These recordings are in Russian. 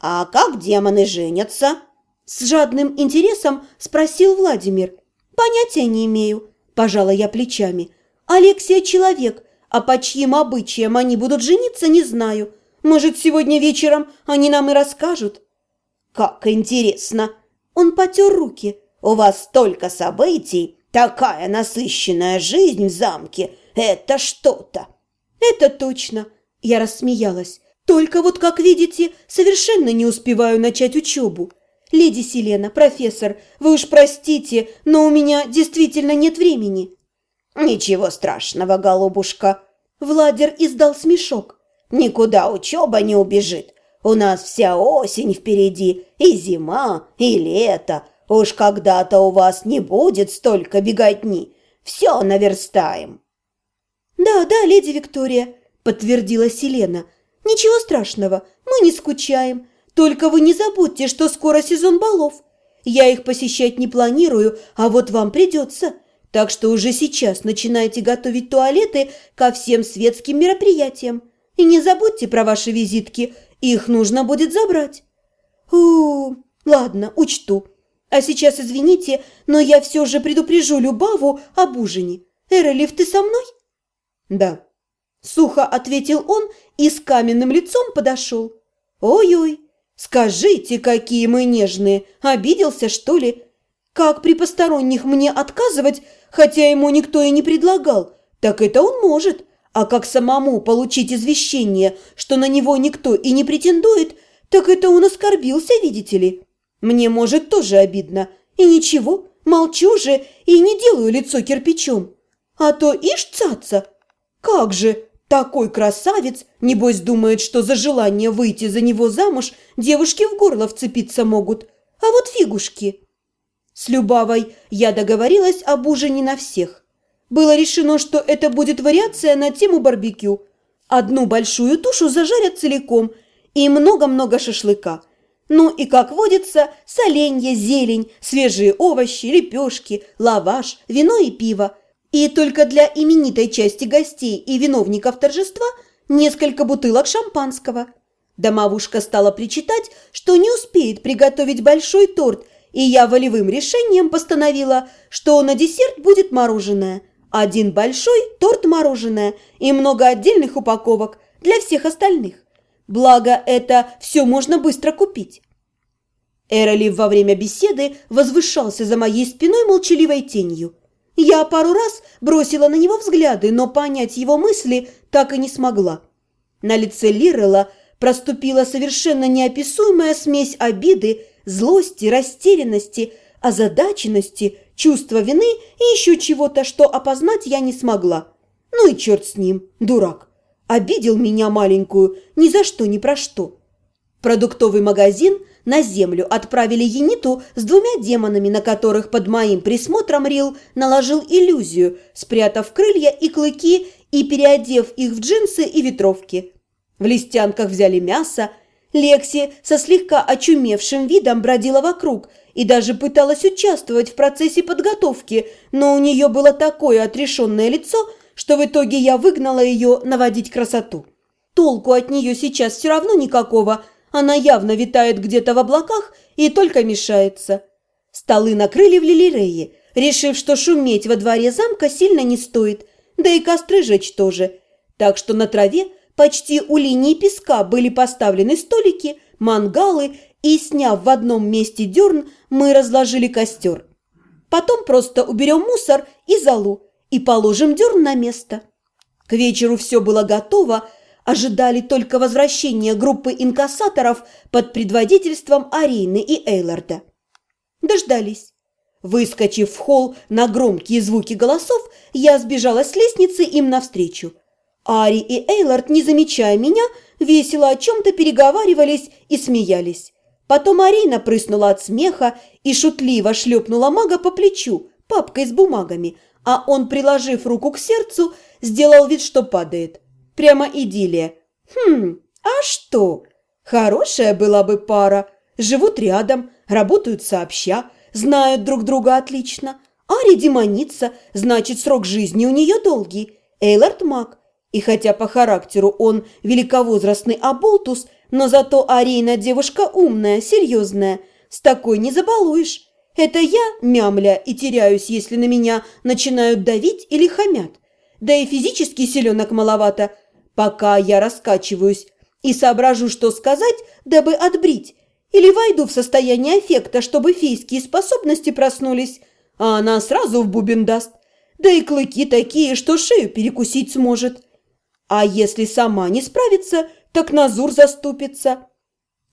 «А как демоны женятся?» С жадным интересом спросил Владимир. «Понятия не имею», – пожала я плечами. «Алексия человек, а по чьим обычаям они будут жениться, не знаю. Может, сегодня вечером они нам и расскажут?» «Как интересно!» Он потер руки. «У вас столько событий, такая насыщенная жизнь в замке. Это что-то!» «Это точно!» Я рассмеялась. «Только вот, как видите, совершенно не успеваю начать учебу. «Леди Селена, профессор, вы уж простите, но у меня действительно нет времени». «Ничего страшного, голубушка». Владер издал смешок. «Никуда учеба не убежит. У нас вся осень впереди, и зима, и лето. Уж когда-то у вас не будет столько беготни. Все наверстаем». «Да, да, леди Виктория», – подтвердила Селена. «Ничего страшного, мы не скучаем. Только вы не забудьте, что скоро сезон балов. Я их посещать не планирую, а вот вам придется. Так что уже сейчас начинайте готовить туалеты ко всем светским мероприятиям. И не забудьте про ваши визитки, их нужно будет забрать. У, ладно, учту. А сейчас извините, но я все же предупрежу Любаву об ужине. Эролив, ты со мной? Да. Сухо ответил он и с каменным лицом подошел. Ой-ой, «Скажите, какие мы нежные! Обиделся, что ли? Как при посторонних мне отказывать, хотя ему никто и не предлагал? Так это он может. А как самому получить извещение, что на него никто и не претендует, так это он оскорбился, видите ли? Мне, может, тоже обидно. И ничего, молчу же и не делаю лицо кирпичом. А то ишь цаца! Как же!» Такой красавец, небось, думает, что за желание выйти за него замуж девушки в горло вцепиться могут. А вот фигушки. С Любавой я договорилась об ужине на всех. Было решено, что это будет вариация на тему барбекю. Одну большую тушу зажарят целиком и много-много шашлыка. Ну и, как водится, соленья, зелень, свежие овощи, лепешки, лаваш, вино и пиво – и только для именитой части гостей и виновников торжества несколько бутылок шампанского. Домовушка стала причитать, что не успеет приготовить большой торт, и я волевым решением постановила, что на десерт будет мороженое. Один большой торт-мороженое и много отдельных упаковок для всех остальных. Благо, это все можно быстро купить. Эролив во время беседы возвышался за моей спиной молчаливой тенью – я пару раз бросила на него взгляды, но понять его мысли так и не смогла. На лице Лирелла проступила совершенно неописуемая смесь обиды, злости, растерянности, озадаченности, чувства вины и еще чего-то, что опознать я не смогла. Ну и черт с ним, дурак. Обидел меня маленькую ни за что, ни про что. Продуктовый магазин на землю отправили Ениту с двумя демонами, на которых под моим присмотром Рил наложил иллюзию, спрятав крылья и клыки и переодев их в джинсы и ветровки. В листянках взяли мясо. Лекси со слегка очумевшим видом бродила вокруг и даже пыталась участвовать в процессе подготовки, но у нее было такое отрешенное лицо, что в итоге я выгнала ее наводить красоту. Толку от нее сейчас все равно никакого – она явно витает где-то в облаках и только мешается. Столы накрыли в лилирее, решив, что шуметь во дворе замка сильно не стоит, да и костры жечь тоже. Так что на траве почти у линии песка были поставлены столики, мангалы, и, сняв в одном месте дерн, мы разложили костер. Потом просто уберем мусор и залу и положим дерн на место. К вечеру все было готово, ожидали только возвращения группы инкассаторов под предводительством Арины и Эйларда. Дождались. Выскочив в холл на громкие звуки голосов, я сбежала с лестницы им навстречу. Ари и Эйлард, не замечая меня, весело о чем-то переговаривались и смеялись. Потом Арина прыснула от смеха и шутливо шлепнула мага по плечу папкой с бумагами, а он, приложив руку к сердцу, сделал вид, что падает. Прямо идиллия. Хм, а что? Хорошая была бы пара. Живут рядом, работают сообща, знают друг друга отлично. Ари демоница, значит, срок жизни у нее долгий. Эйлард маг. И хотя по характеру он великовозрастный оболтус, Но зато Арина девушка умная, серьезная. С такой не забалуешь. Это я, мямля, и теряюсь, если на меня начинают давить или хамят. Да и физически селенок маловато. Пока я раскачиваюсь и соображу, что сказать, дабы отбрить, или войду в состояние аффекта, чтобы фейские способности проснулись, а она сразу в бубен даст. Да и клыки такие, что шею перекусить сможет. А если сама не справится, так Назур заступится.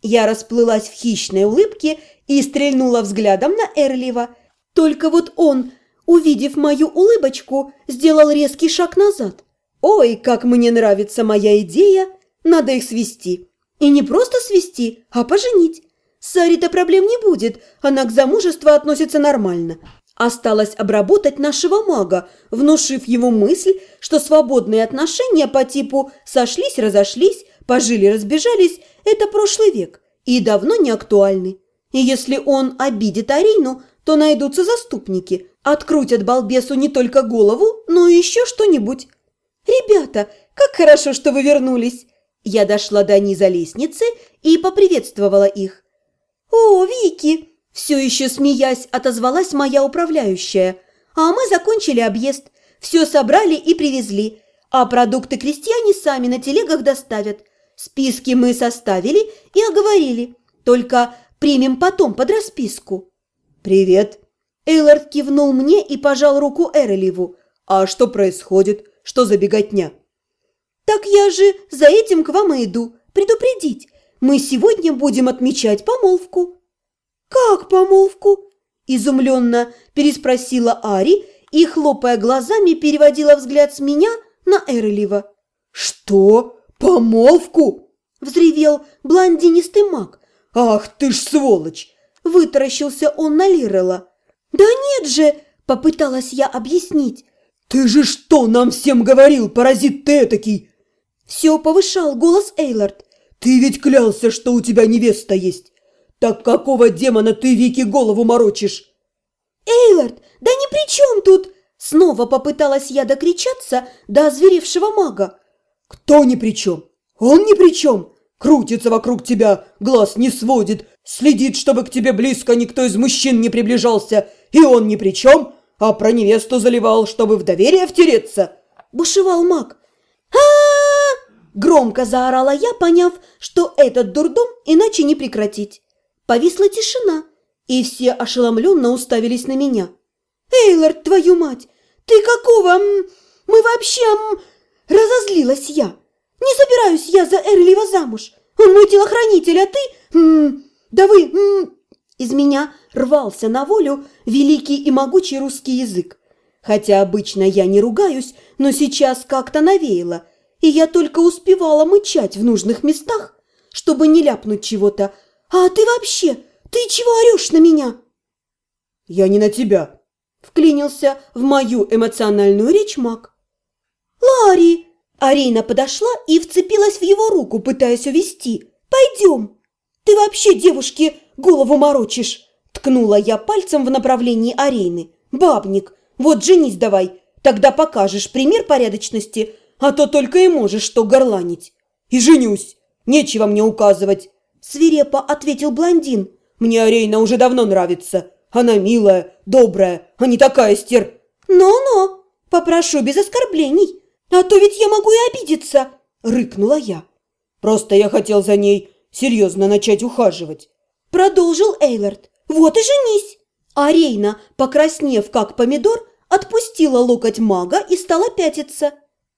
Я расплылась в хищной улыбке и стрельнула взглядом на Эрлива. Только вот он, увидев мою улыбочку, сделал резкий шаг назад. «Ой, как мне нравится моя идея! Надо их свести. И не просто свести, а поженить. С Сари-то проблем не будет, она к замужеству относится нормально. Осталось обработать нашего мага, внушив его мысль, что свободные отношения по типу «сошлись-разошлись», «пожили-разбежались» – это прошлый век и давно не актуальны. И если он обидит Арину, то найдутся заступники, открутят балбесу не только голову, но и еще что-нибудь. «Ребята, как хорошо, что вы вернулись!» Я дошла до низа лестницы и поприветствовала их. «О, Вики!» Все еще смеясь, отозвалась моя управляющая. «А мы закончили объезд, все собрали и привезли, а продукты крестьяне сами на телегах доставят. Списки мы составили и оговорили, только примем потом под расписку». «Привет!» Эйлард кивнул мне и пожал руку Эреливу. «А что происходит? Что за беготня?» «Так я же за этим к вам и иду, предупредить. Мы сегодня будем отмечать помолвку». «Как помолвку?» – изумленно переспросила Ари и, хлопая глазами, переводила взгляд с меня на Эрлива. «Что? Помолвку?» – взревел блондинистый маг. «Ах ты ж сволочь!» – вытаращился он на Лирела. «Да нет же!» – попыталась я объяснить. «Ты же что нам всем говорил, паразит ты этакий?» Все повышал голос Эйлард. «Ты ведь клялся, что у тебя невеста есть. Так какого демона ты Вики голову морочишь?» «Эйлард, да ни при чем тут!» Снова попыталась я докричаться до озверевшего мага. «Кто ни при чем? Он ни при чем! Крутится вокруг тебя, глаз не сводит, следит, чтобы к тебе близко никто из мужчин не приближался, и он ни при чем, а про невесту заливал, чтобы в доверие втереться!» Бушевал маг. а, Громко заорала я, поняв, что этот дурдом иначе не прекратить. Повисла тишина, и все ошеломленно уставились на меня. «Эйлард, твою мать! Ты какого... Мы вообще... Разозлилась я. Не собираюсь я за Эрлива замуж. Он мой телохранитель, а ты... Да вы... Из меня рвался на волю великий и могучий русский язык. Хотя обычно я не ругаюсь, но сейчас как-то навеяло, и я только успевала мычать в нужных местах, чтобы не ляпнуть чего-то, «А ты вообще, ты чего орешь на меня?» «Я не на тебя», – вклинился в мою эмоциональную речь маг. «Ларри!» Арина подошла и вцепилась в его руку, пытаясь увести. «Пойдем!» «Ты вообще девушке голову морочишь!» Ткнула я пальцем в направлении Арины. «Бабник, вот женись давай, тогда покажешь пример порядочности, а то только и можешь что горланить». «И женюсь, нечего мне указывать!» свирепо ответил блондин. «Мне Арейна уже давно нравится. Она милая, добрая, а не такая стер...» «Но-но, попрошу без оскорблений, а то ведь я могу и обидеться!» – рыкнула я. «Просто я хотел за ней серьезно начать ухаживать», – продолжил Эйлард. «Вот и женись!» Арейна, покраснев как помидор, отпустила локоть мага и стала пятиться.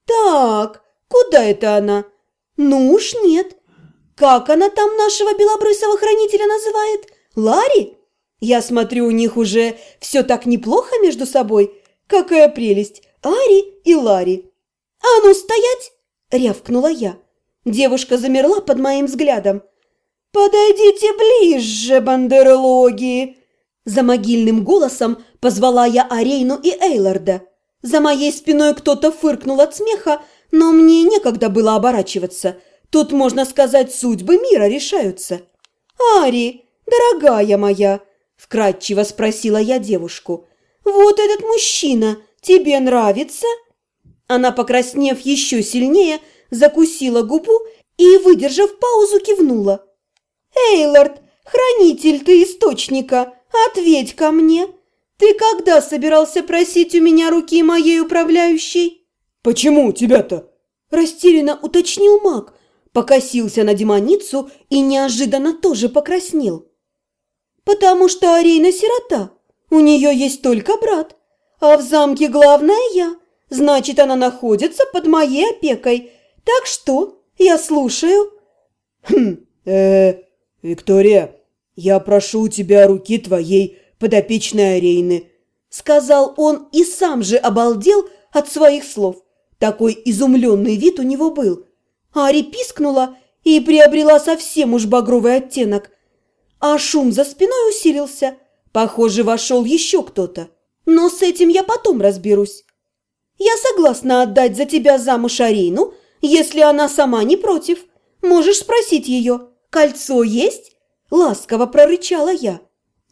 «Так, куда это она?» «Ну уж нет, как она там нашего белобрысого хранителя называет? Ларри? Я смотрю, у них уже все так неплохо между собой. Какая прелесть! Ари и Ларри. «А ну, стоять!» – рявкнула я. Девушка замерла под моим взглядом. «Подойдите ближе, бандерлоги!» За могильным голосом позвала я Арейну и Эйларда. За моей спиной кто-то фыркнул от смеха, но мне некогда было оборачиваться – Тут, можно сказать, судьбы мира решаются. «Ари, дорогая моя!» – вкратчиво спросила я девушку. «Вот этот мужчина тебе нравится?» Она, покраснев еще сильнее, закусила губу и, выдержав паузу, кивнула. «Эйлорд, хранитель ты источника, ответь ко мне. Ты когда собирался просить у меня руки моей управляющей?» «Почему тебя-то?» Растерянно уточнил маг, покосился на демоницу и неожиданно тоже покраснел. «Потому что Арейна сирота, у нее есть только брат, а в замке главная я, значит, она находится под моей опекой. Так что, я слушаю». «Хм, э, Виктория, я прошу у тебя руки твоей подопечной Арейны», сказал он и сам же обалдел от своих слов. Такой изумленный вид у него был. Ари пискнула и приобрела совсем уж багровый оттенок. А шум за спиной усилился. Похоже, вошел еще кто-то. Но с этим я потом разберусь. Я согласна отдать за тебя замуж Арину, если она сама не против. Можешь спросить ее, кольцо есть? Ласково прорычала я.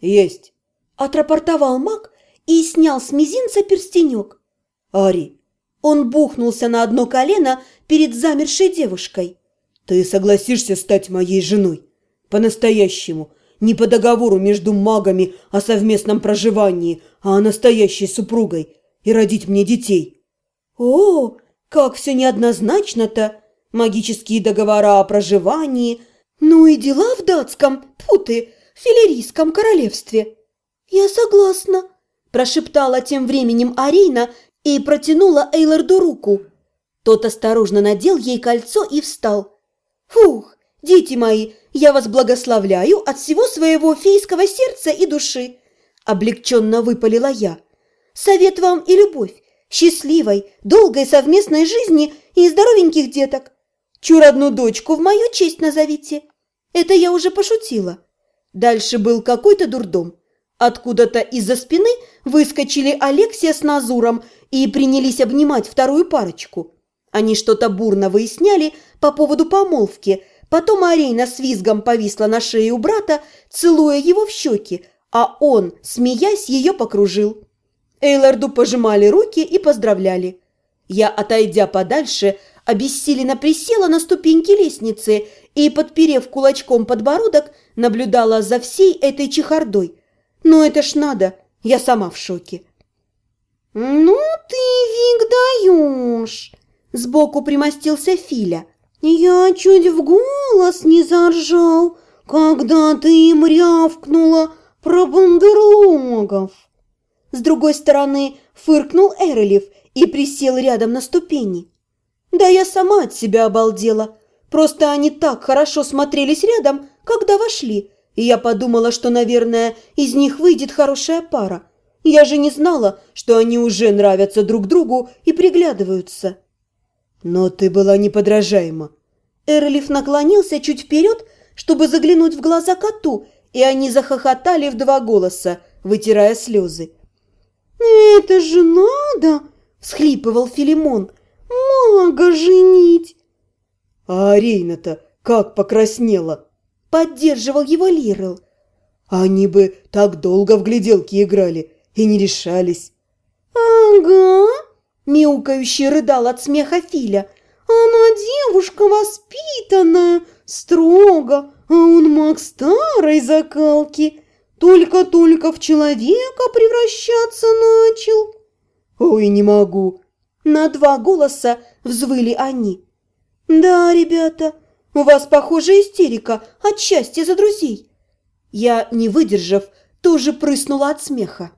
Есть. Отрапортовал маг и снял с мизинца перстенек. Ари. Он бухнулся на одно колено перед замершей девушкой. Ты согласишься стать моей женой? По-настоящему. Не по договору между магами о совместном проживании, а о настоящей супругой. И родить мне детей. О, как все неоднозначно-то. Магические договора о проживании. Ну и дела в датском, тьфу ты, филерийском королевстве. Я согласна, прошептала тем временем Арина и протянула Эйларду руку. Тот осторожно надел ей кольцо и встал. «Фух, дети мои, я вас благословляю от всего своего фейского сердца и души!» Облегченно выпалила я. «Совет вам и любовь, счастливой, долгой совместной жизни и здоровеньких деток. Чур одну дочку в мою честь назовите. Это я уже пошутила». Дальше был какой-то дурдом. Откуда-то из-за спины выскочили Алексия с Назуром и принялись обнимать вторую парочку. Они что-то бурно выясняли по поводу помолвки. Потом Арейна с визгом повисла на шее у брата, целуя его в щеки, а он, смеясь, ее покружил. Эйларду пожимали руки и поздравляли. Я, отойдя подальше, обессиленно присела на ступеньки лестницы и, подперев кулачком подбородок, наблюдала за всей этой чехардой. Но это ж надо, я сама в шоке. «Ну ты, Вик, даешь!» Сбоку примостился Филя. «Я чуть в голос не заржал, когда ты им рявкнула про бандерлогов!» С другой стороны фыркнул Эрелев и присел рядом на ступени. «Да я сама от себя обалдела. Просто они так хорошо смотрелись рядом, когда вошли, и я подумала, что, наверное, из них выйдет хорошая пара. Я же не знала, что они уже нравятся друг другу и приглядываются». Но ты была неподражаема. Эрлиф наклонился чуть вперед, чтобы заглянуть в глаза коту, и они захохотали в два голоса, вытирая слезы. «Это же надо!» – всхлипывал Филимон. «Мага женить!» «А Арейна-то как покраснела!» – поддерживал его Лирел. «Они бы так долго в гляделки играли и не решались!» «Ага!» Мяукающий рыдал от смеха Филя. «Она девушка воспитанная, строго, а он маг старой закалки. Только-только в человека превращаться начал». «Ой, не могу!» На два голоса взвыли они. «Да, ребята, у вас, похоже, истерика от счастья за друзей». Я, не выдержав, тоже прыснула от смеха.